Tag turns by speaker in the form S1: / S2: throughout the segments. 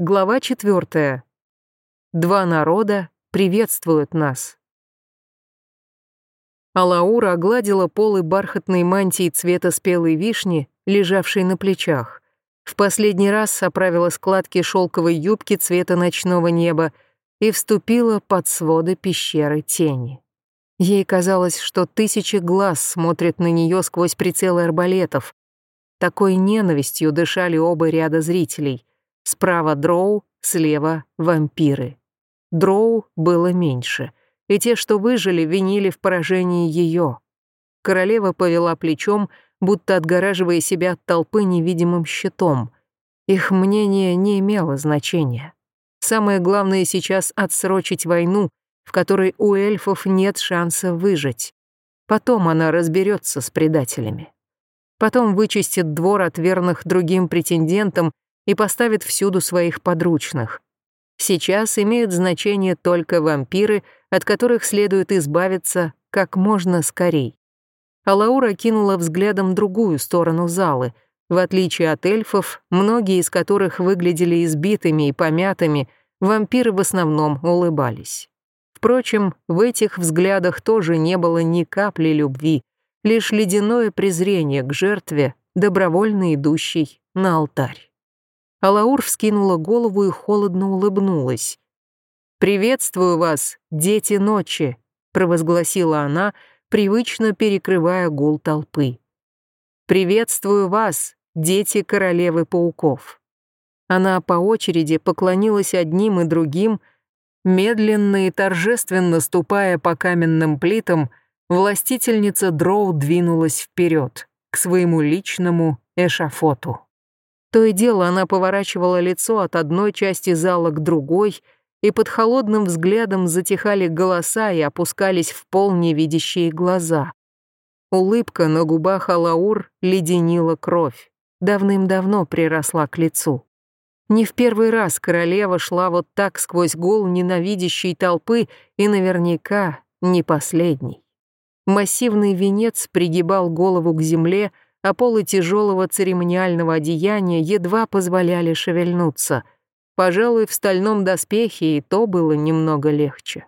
S1: Глава четвертая. Два народа приветствуют нас. Алаура огладила полы бархатной мантии цвета спелой вишни, лежавшей на плечах. В последний раз оправила складки шелковой юбки цвета ночного неба и вступила под своды пещеры тени. Ей казалось, что тысячи глаз смотрят на нее сквозь прицелы арбалетов. Такой ненавистью дышали оба ряда зрителей. Справа дроу, слева вампиры. Дроу было меньше, и те, что выжили, винили в поражении ее. Королева повела плечом, будто отгораживая себя от толпы невидимым щитом. Их мнение не имело значения. Самое главное сейчас отсрочить войну, в которой у эльфов нет шанса выжить. Потом она разберется с предателями. Потом вычистит двор от верных другим претендентам и поставит всюду своих подручных. Сейчас имеют значение только вампиры, от которых следует избавиться как можно скорей. А Лаура кинула взглядом другую сторону залы. В отличие от эльфов, многие из которых выглядели избитыми и помятыми, вампиры в основном улыбались. Впрочем, в этих взглядах тоже не было ни капли любви, лишь ледяное презрение к жертве, добровольно идущей на алтарь. Алаур вскинула голову и холодно улыбнулась. «Приветствую вас, дети ночи», — провозгласила она, привычно перекрывая гул толпы. «Приветствую вас, дети королевы пауков». Она по очереди поклонилась одним и другим, медленно и торжественно ступая по каменным плитам, властительница Дроу двинулась вперед к своему личному эшафоту. То и дело она поворачивала лицо от одной части зала к другой, и под холодным взглядом затихали голоса и опускались в пол невидящие глаза. Улыбка на губах Алаур леденила кровь, давным-давно приросла к лицу. Не в первый раз королева шла вот так сквозь гол ненавидящей толпы и наверняка не последний. Массивный венец пригибал голову к земле, а полы тяжелого церемониального одеяния едва позволяли шевельнуться. Пожалуй, в стальном доспехе и то было немного легче.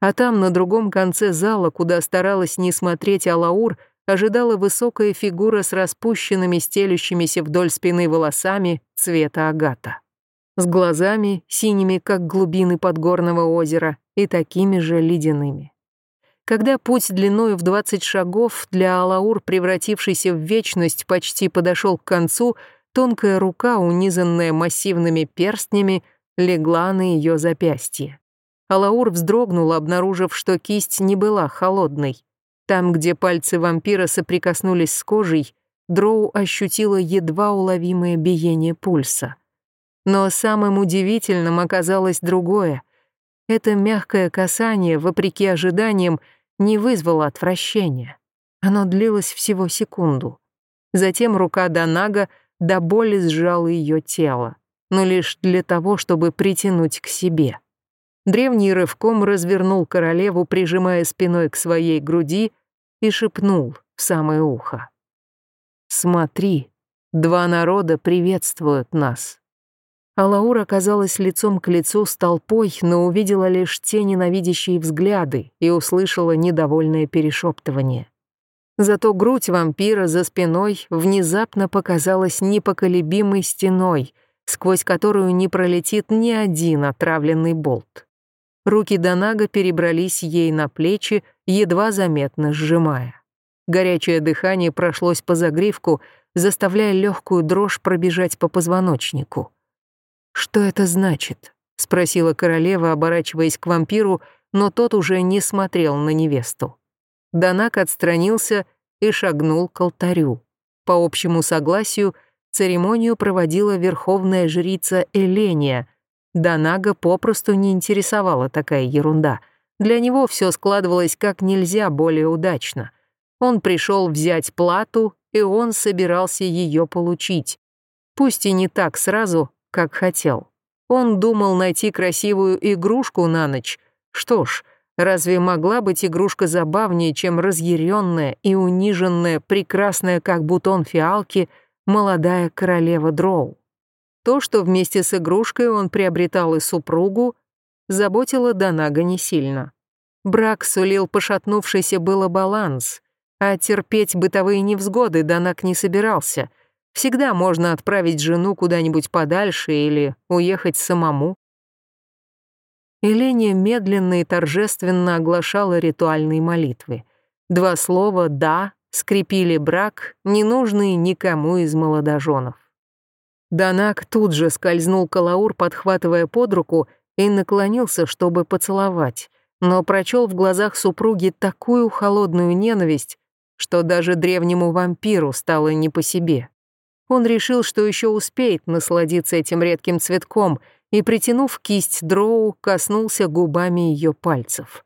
S1: А там, на другом конце зала, куда старалась не смотреть Алаур, ожидала высокая фигура с распущенными, стелющимися вдоль спины волосами цвета агата. С глазами, синими, как глубины подгорного озера, и такими же ледяными. Когда путь длиною в 20 шагов для Алаур, превратившийся в вечность, почти подошел к концу, тонкая рука, унизанная массивными перстнями, легла на ее запястье. Алаур вздрогнула, обнаружив, что кисть не была холодной. Там, где пальцы вампира соприкоснулись с кожей, Дроу ощутила едва уловимое биение пульса. Но самым удивительным оказалось другое. Это мягкое касание, вопреки ожиданиям, не вызвало отвращения. Оно длилось всего секунду. Затем рука Донага до боли сжала ее тело, но лишь для того, чтобы притянуть к себе. Древний рывком развернул королеву, прижимая спиной к своей груди, и шепнул в самое ухо. «Смотри, два народа приветствуют нас». А Лаура оказалась лицом к лицу с толпой, но увидела лишь те ненавидящие взгляды и услышала недовольное перешептывание. Зато грудь вампира за спиной внезапно показалась непоколебимой стеной, сквозь которую не пролетит ни один отравленный болт. Руки Донага перебрались ей на плечи, едва заметно сжимая. Горячее дыхание прошлось по загривку, заставляя легкую дрожь пробежать по позвоночнику. «Что это значит?» — спросила королева, оборачиваясь к вампиру, но тот уже не смотрел на невесту. Данак отстранился и шагнул к алтарю. По общему согласию, церемонию проводила верховная жрица Эления. Данага попросту не интересовала такая ерунда. Для него все складывалось как нельзя более удачно. Он пришел взять плату, и он собирался ее получить. Пусть и не так сразу, как хотел. Он думал найти красивую игрушку на ночь. Что ж, разве могла быть игрушка забавнее, чем разъяренная и униженная, прекрасная, как бутон фиалки, молодая королева Дроу? то, что вместе с игрушкой он приобретал и супругу, заботило Донага не сильно. Брак сулил пошатнувшийся было баланс, а терпеть бытовые невзгоды Донаг не собирался. Всегда можно отправить жену куда-нибудь подальше или уехать самому. Эления медленно и торжественно оглашала ритуальные молитвы. Два слова «да» скрепили брак, ненужный никому из молодоженов. Данак тут же скользнул Калаур, подхватывая под руку, и наклонился, чтобы поцеловать, но прочел в глазах супруги такую холодную ненависть, что даже древнему вампиру стало не по себе. Он решил, что еще успеет насладиться этим редким цветком — и, притянув кисть дроу, коснулся губами ее пальцев.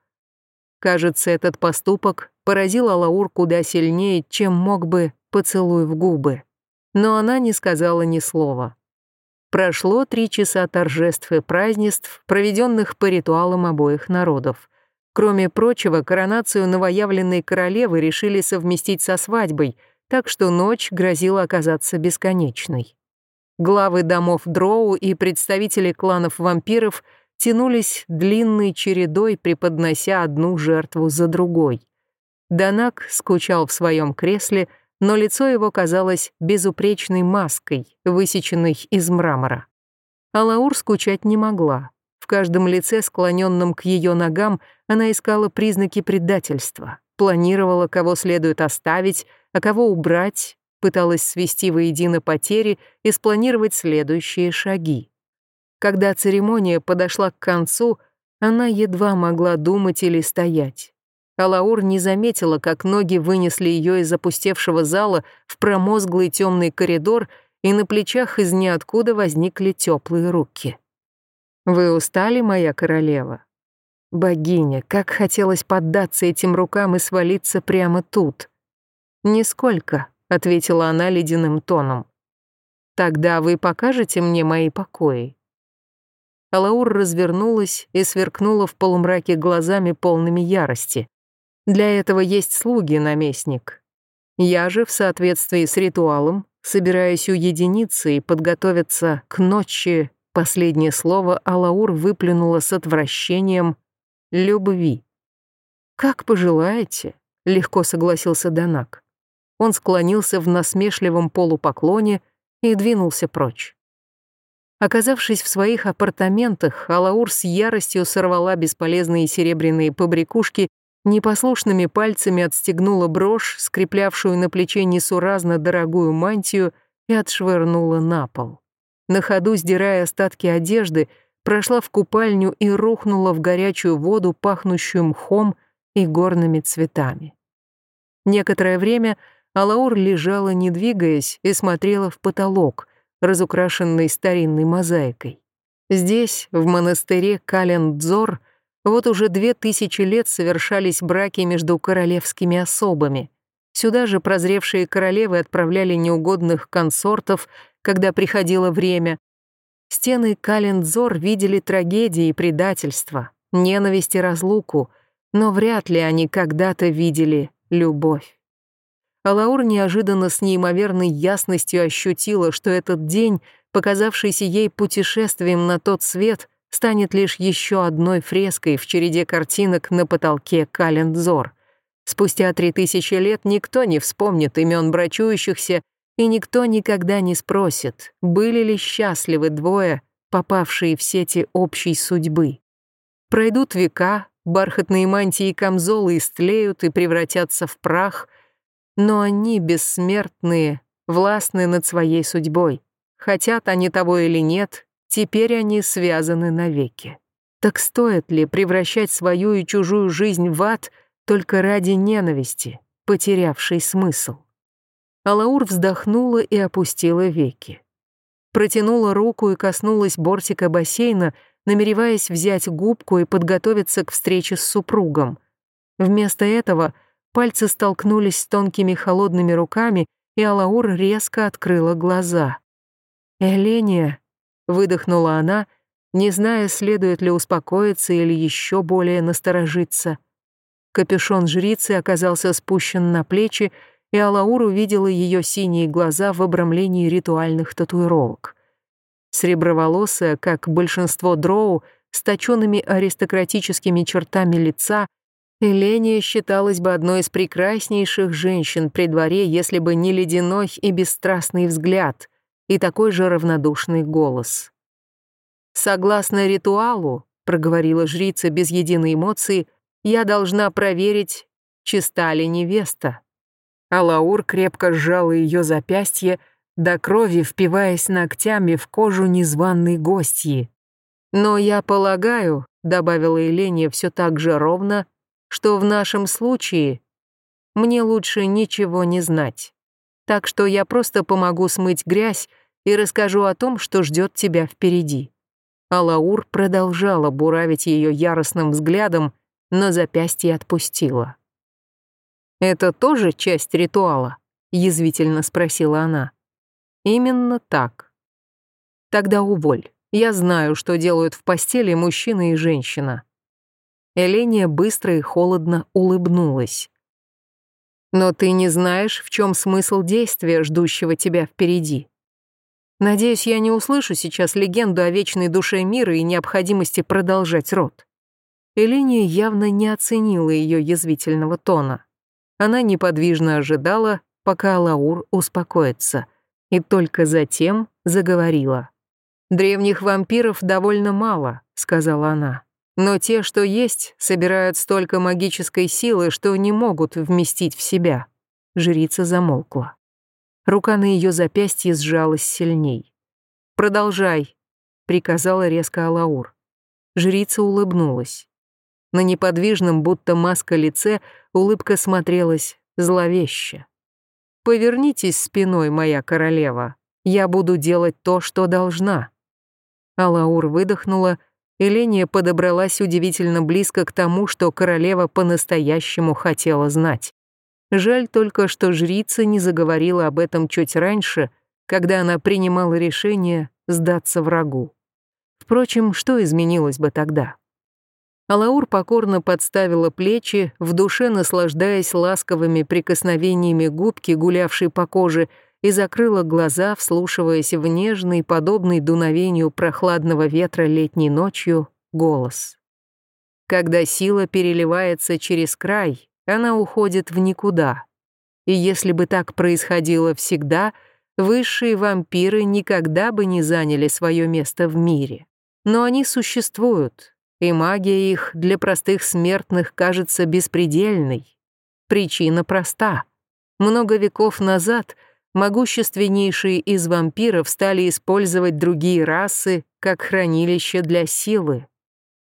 S1: Кажется, этот поступок поразил Алаур куда сильнее, чем мог бы поцелуй в губы. Но она не сказала ни слова. Прошло три часа торжеств и празднеств, проведенных по ритуалам обоих народов. Кроме прочего, коронацию новоявленной королевы решили совместить со свадьбой, так что ночь грозила оказаться бесконечной. Главы домов Дроу и представители кланов вампиров тянулись длинной чередой, преподнося одну жертву за другой. Данак скучал в своем кресле, но лицо его казалось безупречной маской, высеченной из мрамора. Алаур скучать не могла. В каждом лице, склоненном к ее ногам, она искала признаки предательства, планировала, кого следует оставить, а кого убрать, пыталась свести воедино потери и спланировать следующие шаги. Когда церемония подошла к концу, она едва могла думать или стоять. Алаур не заметила, как ноги вынесли ее из опустевшего зала в промозглый темный коридор, и на плечах из ниоткуда возникли теплые руки. «Вы устали, моя королева?» Богиня, как хотелось поддаться этим рукам и свалиться прямо тут. «Нисколько», ответила она ледяным тоном. Тогда вы покажете мне мои покои. Алаур развернулась и сверкнула в полумраке глазами полными ярости. Для этого есть слуги, наместник. Я же, в соответствии с ритуалом, собираюсь уединиться и подготовиться к ночи, последнее слово Алаур выплюнула с отвращением любви. «Как пожелаете», — легко согласился Данак. Он склонился в насмешливом полупоклоне и двинулся прочь. Оказавшись в своих апартаментах, Алаур с яростью сорвала бесполезные серебряные побрякушки, непослушными пальцами отстегнула брошь, скреплявшую на плече несуразно дорогую мантию, и отшвырнула на пол. На ходу, сдирая остатки одежды, прошла в купальню и рухнула в горячую воду, пахнущую мхом и горными цветами. Некоторое время Алаур лежала, не двигаясь, и смотрела в потолок, разукрашенный старинной мозаикой. Здесь, в монастыре Календзор, вот уже две тысячи лет совершались браки между королевскими особами. Сюда же прозревшие королевы отправляли неугодных консортов, когда приходило время. Стены Календзор видели трагедии и предательства, ненависть и разлуку, но вряд ли они когда-то видели любовь. Алаур неожиданно с неимоверной ясностью ощутила, что этот день, показавшийся ей путешествием на тот свет, станет лишь еще одной фреской в череде картинок на потолке Календзор. Спустя три тысячи лет никто не вспомнит имен брачующихся, и никто никогда не спросит, были ли счастливы двое, попавшие в сети общей судьбы. Пройдут века, бархатные мантии и камзолы истлеют и превратятся в прах — но они бессмертные, властны над своей судьбой. Хотят они того или нет, теперь они связаны навеки. Так стоит ли превращать свою и чужую жизнь в ад только ради ненависти, потерявшей смысл? Алаур вздохнула и опустила веки. Протянула руку и коснулась бортика бассейна, намереваясь взять губку и подготовиться к встрече с супругом. Вместо этого Пальцы столкнулись с тонкими холодными руками, и Алаур резко открыла глаза. «Эления», — выдохнула она, не зная, следует ли успокоиться или еще более насторожиться. Капюшон жрицы оказался спущен на плечи, и Алаур увидела ее синие глаза в обрамлении ритуальных татуировок. Среброволосая, как большинство дроу, с точенными аристократическими чертами лица, Эления считалась бы одной из прекраснейших женщин при дворе, если бы не ледяной и бесстрастный взгляд и такой же равнодушный голос. «Согласно ритуалу», — проговорила жрица без единой эмоции, «я должна проверить, чиста ли невеста». Алаур крепко сжала ее запястье, до крови впиваясь ногтями в кожу незваной гостьи. «Но я полагаю», — добавила Елене все так же ровно, что в нашем случае мне лучше ничего не знать. Так что я просто помогу смыть грязь и расскажу о том, что ждет тебя впереди». Алаур продолжала буравить ее яростным взглядом, но запястье отпустила. «Это тоже часть ритуала?» — язвительно спросила она. «Именно так. Тогда уволь. Я знаю, что делают в постели мужчина и женщина. Эления быстро и холодно улыбнулась. «Но ты не знаешь, в чем смысл действия, ждущего тебя впереди. Надеюсь, я не услышу сейчас легенду о вечной душе мира и необходимости продолжать род». Эления явно не оценила ее язвительного тона. Она неподвижно ожидала, пока Лаур успокоится, и только затем заговорила. «Древних вампиров довольно мало», — сказала она. Но те, что есть, собирают столько магической силы, что не могут вместить в себя. Жрица замолкла. Рука на ее запястье сжалась сильней. «Продолжай», — приказала резко Алаур. Жрица улыбнулась. На неподвижном, будто маска лице, улыбка смотрелась зловеще. «Повернитесь спиной, моя королева. Я буду делать то, что должна». Алаур выдохнула, — Эления подобралась удивительно близко к тому, что королева по-настоящему хотела знать. Жаль только, что жрица не заговорила об этом чуть раньше, когда она принимала решение сдаться врагу. Впрочем, что изменилось бы тогда? Алаур покорно подставила плечи, в душе наслаждаясь ласковыми прикосновениями губки, гулявшей по коже, и закрыла глаза, вслушиваясь в нежный, подобный дуновению прохладного ветра летней ночью, голос. Когда сила переливается через край, она уходит в никуда. И если бы так происходило всегда, высшие вампиры никогда бы не заняли свое место в мире. Но они существуют, и магия их для простых смертных кажется беспредельной. Причина проста. Много веков назад — могущественнейшие из вампиров стали использовать другие расы как хранилище для силы.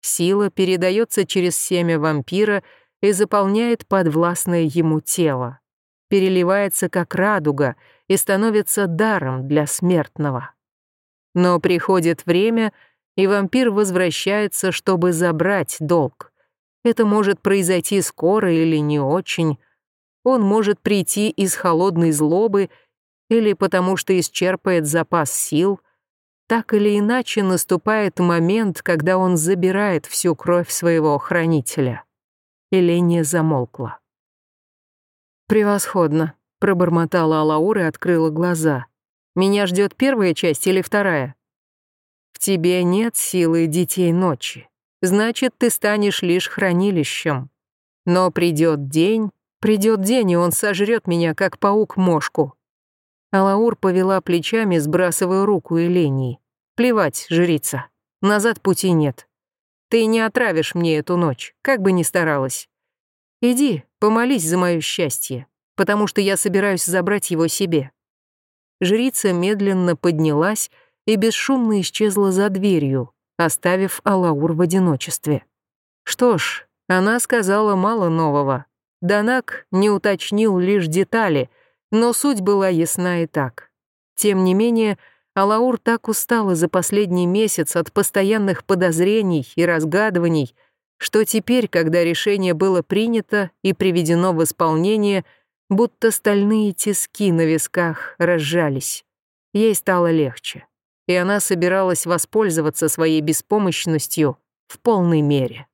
S1: Сила передается через семя вампира и заполняет подвластное ему тело, переливается как радуга и становится даром для смертного. Но приходит время, и вампир возвращается, чтобы забрать долг. Это может произойти скоро или не очень. Он может прийти из холодной злобы или потому что исчерпает запас сил, так или иначе наступает момент, когда он забирает всю кровь своего хранителя. Эления замолкла. «Превосходно», — пробормотала Алаур и открыла глаза. «Меня ждет первая часть или вторая?» «В тебе нет силы детей ночи. Значит, ты станешь лишь хранилищем. Но придет день, придет день, и он сожрет меня, как паук мошку. Алаур повела плечами, сбрасывая руку Элении. «Плевать, жрица. Назад пути нет. Ты не отравишь мне эту ночь, как бы ни старалась. Иди, помолись за мое счастье, потому что я собираюсь забрать его себе». Жрица медленно поднялась и бесшумно исчезла за дверью, оставив Алаур в одиночестве. Что ж, она сказала мало нового. Данак не уточнил лишь детали — но суть была ясна и так. Тем не менее, Алаур так устала за последний месяц от постоянных подозрений и разгадываний, что теперь, когда решение было принято и приведено в исполнение, будто стальные тиски на висках разжались. Ей стало легче, и она собиралась воспользоваться своей беспомощностью в полной мере.